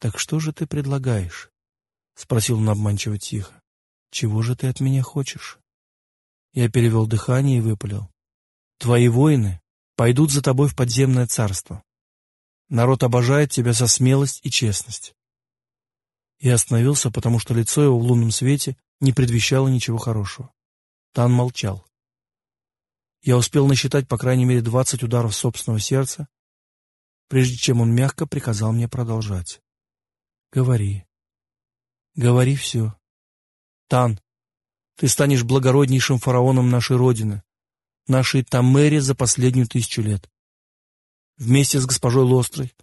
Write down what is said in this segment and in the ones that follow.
«Так что же ты предлагаешь?» — спросил он обманчиво тихо. «Чего же ты от меня хочешь?» Я перевел дыхание и выпалил. «Твои воины пойдут за тобой в подземное царство. Народ обожает тебя за смелость и честность». Я остановился, потому что лицо его в лунном свете не предвещало ничего хорошего. Тан молчал. Я успел насчитать по крайней мере двадцать ударов собственного сердца, прежде чем он мягко приказал мне продолжать. «Говори. Говори все. Тан, ты станешь благороднейшим фараоном нашей Родины, нашей Тамере за последнюю тысячу лет. Вместе с госпожой Лострой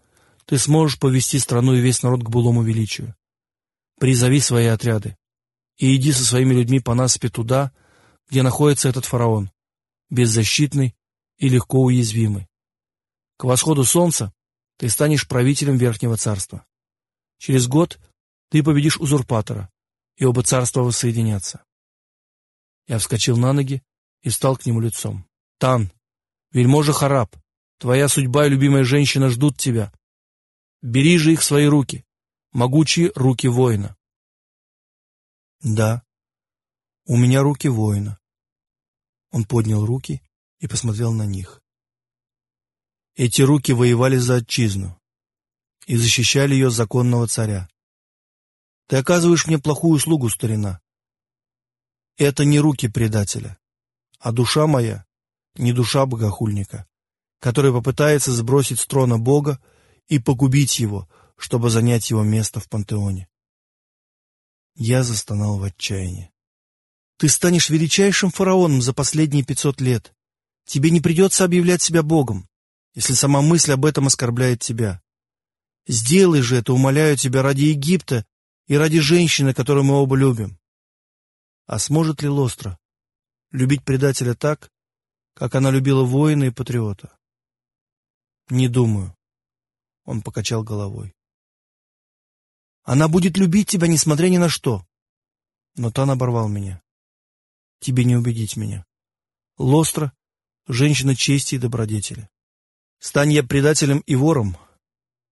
ты сможешь повести страну и весь народ к былому величию. Призови свои отряды и иди со своими людьми по насыпи туда, где находится этот фараон, беззащитный и легко уязвимый. К восходу солнца ты станешь правителем Верхнего Царства. Через год ты победишь узурпатора, и оба царства воссоединятся. Я вскочил на ноги и стал к нему лицом. «Тан, вельможа Хараб, твоя судьба и любимая женщина ждут тебя. Бери же их в свои руки, могучие руки воина». «Да, у меня руки воина». Он поднял руки и посмотрел на них. Эти руки воевали за отчизну и защищали ее законного царя. Ты оказываешь мне плохую услугу, старина. Это не руки предателя, а душа моя, не душа богохульника, который попытается сбросить с трона Бога и погубить его, чтобы занять его место в пантеоне. Я застонал в отчаянии. Ты станешь величайшим фараоном за последние пятьсот лет. Тебе не придется объявлять себя Богом, если сама мысль об этом оскорбляет тебя. Сделай же это, умоляю тебя, ради Египта и ради женщины, которую мы оба любим. А сможет ли Лостра любить предателя так, как она любила воина и патриота? Не думаю. Он покачал головой. Она будет любить тебя, несмотря ни на что. Но Тан оборвал меня. Тебе не убедить меня. Лостра — женщина чести и добродетели. Стань я предателем и вором,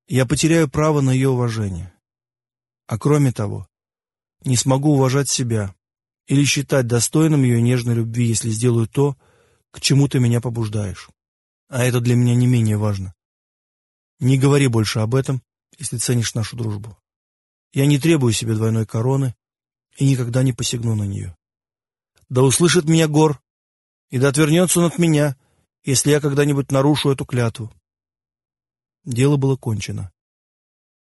я потеряю право на ее уважение. А кроме того, не смогу уважать себя, или считать достойным ее нежной любви, если сделаю то, к чему ты меня побуждаешь. А это для меня не менее важно. Не говори больше об этом, если ценишь нашу дружбу. Я не требую себе двойной короны и никогда не посягну на нее. Да услышит меня гор, и да отвернется он от меня, если я когда-нибудь нарушу эту клятву. Дело было кончено.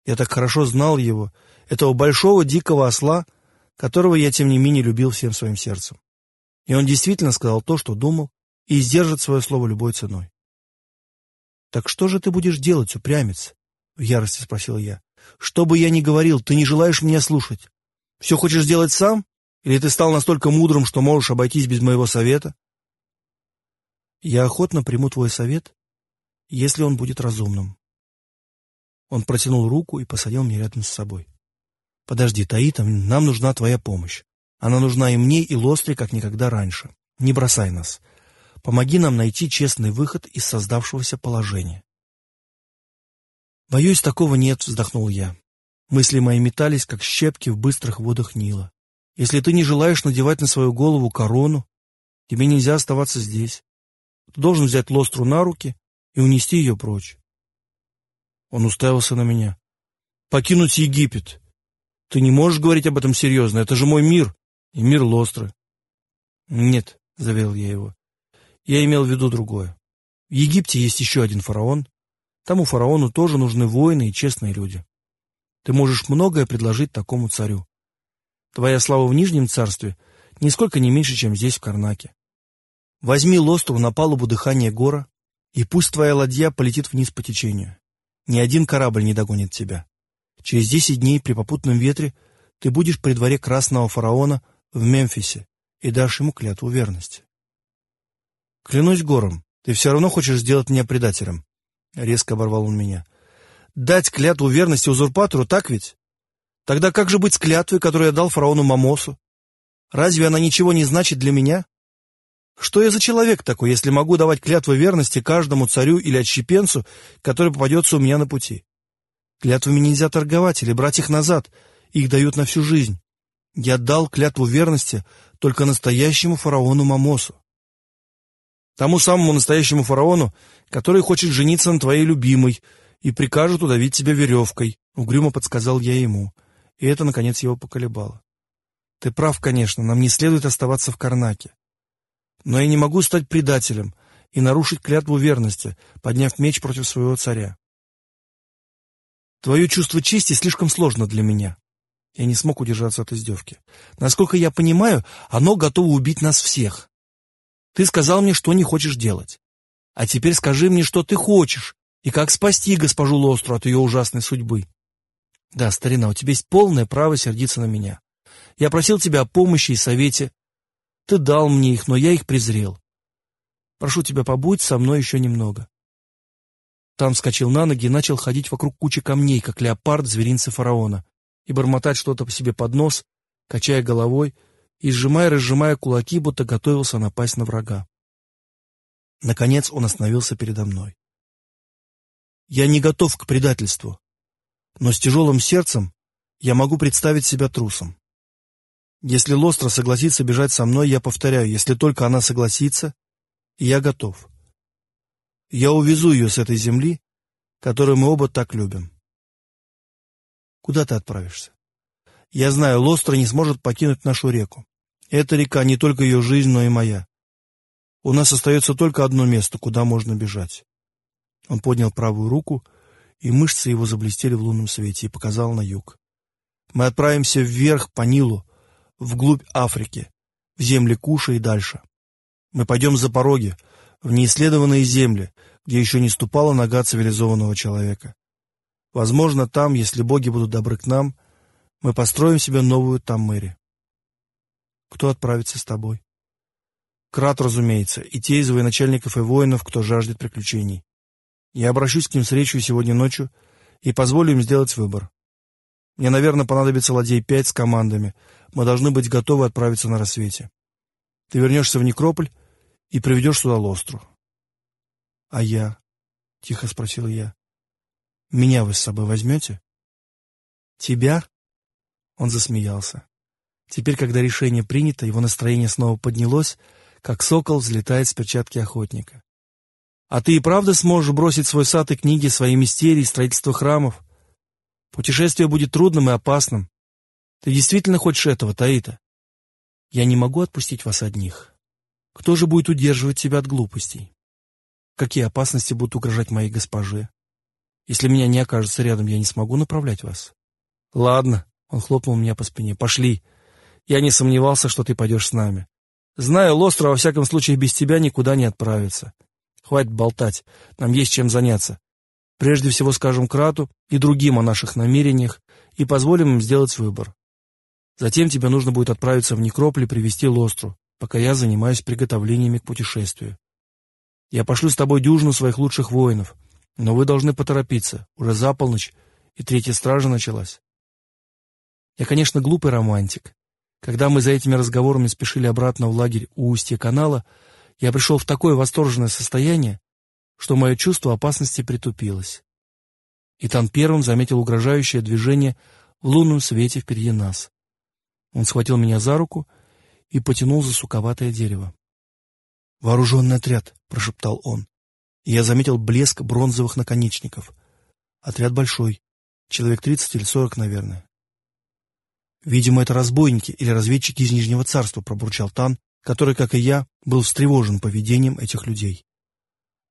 Я так хорошо знал его, этого большого дикого осла, которого я, тем не менее, любил всем своим сердцем. И он действительно сказал то, что думал, и сдержит свое слово любой ценой. «Так что же ты будешь делать, упрямец?» — в ярости спросил я. «Что бы я ни говорил, ты не желаешь меня слушать. Все хочешь сделать сам? Или ты стал настолько мудрым, что можешь обойтись без моего совета?» «Я охотно приму твой совет, если он будет разумным». Он протянул руку и посадил меня рядом с собой. Подожди, Таита, нам нужна твоя помощь. Она нужна и мне, и Лостре, как никогда раньше. Не бросай нас. Помоги нам найти честный выход из создавшегося положения. Боюсь, такого нет, вздохнул я. Мысли мои метались, как щепки в быстрых водах Нила. Если ты не желаешь надевать на свою голову корону, тебе нельзя оставаться здесь. Ты должен взять Лостру на руки и унести ее прочь. Он уставился на меня. Покинуть Египет. Ты не можешь говорить об этом серьезно. Это же мой мир и мир Лостры. Нет, заверил я его. Я имел в виду другое. В Египте есть еще один фараон. Тому фараону тоже нужны воины и честные люди. Ты можешь многое предложить такому царю. Твоя слава в Нижнем царстве нисколько не меньше, чем здесь, в Карнаке. Возьми Лостру на палубу дыхания гора, и пусть твоя ладья полетит вниз по течению. Ни один корабль не догонит тебя. Через десять дней при попутном ветре ты будешь при дворе красного фараона в Мемфисе и дашь ему клятву верности. Клянусь гором, ты все равно хочешь сделать меня предателем. Резко оборвал он меня. Дать клятву верности узурпатору, так ведь? Тогда как же быть с клятвой, которую я дал фараону Мамосу? Разве она ничего не значит для меня? Что я за человек такой, если могу давать клятву верности каждому царю или отщепенцу, который попадется у меня на пути? Клятвами нельзя торговать или брать их назад. Их дают на всю жизнь. Я дал клятву верности только настоящему фараону Мамосу. Тому самому настоящему фараону, который хочет жениться на твоей любимой и прикажет удавить тебя веревкой, — угрюмо подсказал я ему. И это, наконец, его поколебало. Ты прав, конечно, нам не следует оставаться в Карнаке. Но я не могу стать предателем и нарушить клятву верности, подняв меч против своего царя. Твое чувство чести слишком сложно для меня. Я не смог удержаться от издевки. Насколько я понимаю, оно готово убить нас всех. Ты сказал мне, что не хочешь делать. А теперь скажи мне, что ты хочешь, и как спасти госпожу Лостру от ее ужасной судьбы. Да, старина, у тебя есть полное право сердиться на меня. Я просил тебя о помощи и совете. Ты дал мне их, но я их презрел. Прошу тебя, побудь со мной еще немного. Тан вскочил на ноги и начал ходить вокруг кучи камней, как леопард зверинца фараона, и бормотать что-то по себе под нос, качая головой и сжимая-разжимая кулаки, будто готовился напасть на врага. Наконец он остановился передо мной. Я не готов к предательству, но с тяжелым сердцем я могу представить себя трусом. Если Лостра согласится бежать со мной, я повторяю, если только она согласится, я готов. Я увезу ее с этой земли, которую мы оба так любим. Куда ты отправишься? Я знаю, Лостра не сможет покинуть нашу реку. Эта река не только ее жизнь, но и моя. У нас остается только одно место, куда можно бежать. Он поднял правую руку, и мышцы его заблестели в лунном свете и показал на юг. Мы отправимся вверх по Нилу, вглубь Африки, в земли Куша и дальше. Мы пойдем за пороги, в неисследованные земли, где еще не ступала нога цивилизованного человека. Возможно, там, если боги будут добры к нам, мы построим себе новую Таммэри. Кто отправится с тобой? Крат, разумеется, и те из военачальников и воинов, кто жаждет приключений. Я обращусь к ним с речью сегодня ночью и позволю им сделать выбор. Мне, наверное, понадобится ладей пять с командами. Мы должны быть готовы отправиться на рассвете. Ты вернешься в Некрополь и приведешь сюда Лостру. — А я? — тихо спросил я. — Меня вы с собой возьмете? — Тебя? Он засмеялся. Теперь, когда решение принято, его настроение снова поднялось, как сокол взлетает с перчатки охотника. «А ты и правда сможешь бросить свой сад и книги, свои мистерии, строительство храмов? Путешествие будет трудным и опасным. Ты действительно хочешь этого, Таита? Я не могу отпустить вас одних. Кто же будет удерживать тебя от глупостей? Какие опасности будут угрожать моей госпоже? Если меня не окажется рядом, я не смогу направлять вас. Ладно, он хлопнул меня по спине. Пошли. Я не сомневался, что ты пойдешь с нами. Знаю, Лостро во всяком случае без тебя никуда не отправится. Хватит болтать, нам есть чем заняться. Прежде всего скажем Крату и другим о наших намерениях и позволим им сделать выбор. Затем тебе нужно будет отправиться в Некрополь и привести Лостру, пока я занимаюсь приготовлениями к путешествию. Я пошлю с тобой дюжину своих лучших воинов, но вы должны поторопиться, уже за полночь, и третья стража началась. Я, конечно, глупый романтик. Когда мы за этими разговорами спешили обратно в лагерь у устья канала, я пришел в такое восторженное состояние, что мое чувство опасности притупилось. Итан первым заметил угрожающее движение в лунном свете впереди нас. Он схватил меня за руку и потянул за суковатое дерево. «Вооруженный отряд», — прошептал он. И я заметил блеск бронзовых наконечников. Отряд большой, человек тридцать или сорок, наверное. «Видимо, это разбойники или разведчики из Нижнего Царства», — пробурчал Тан, который, как и я, был встревожен поведением этих людей.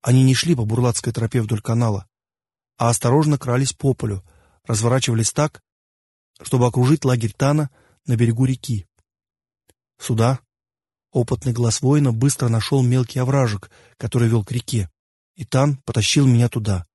Они не шли по бурлацкой тропе вдоль канала, а осторожно крались по полю, разворачивались так, чтобы окружить лагерь Тана на берегу реки. Сюда Опытный глаз воина быстро нашел мелкий овражек, который вел к реке, и Тан потащил меня туда.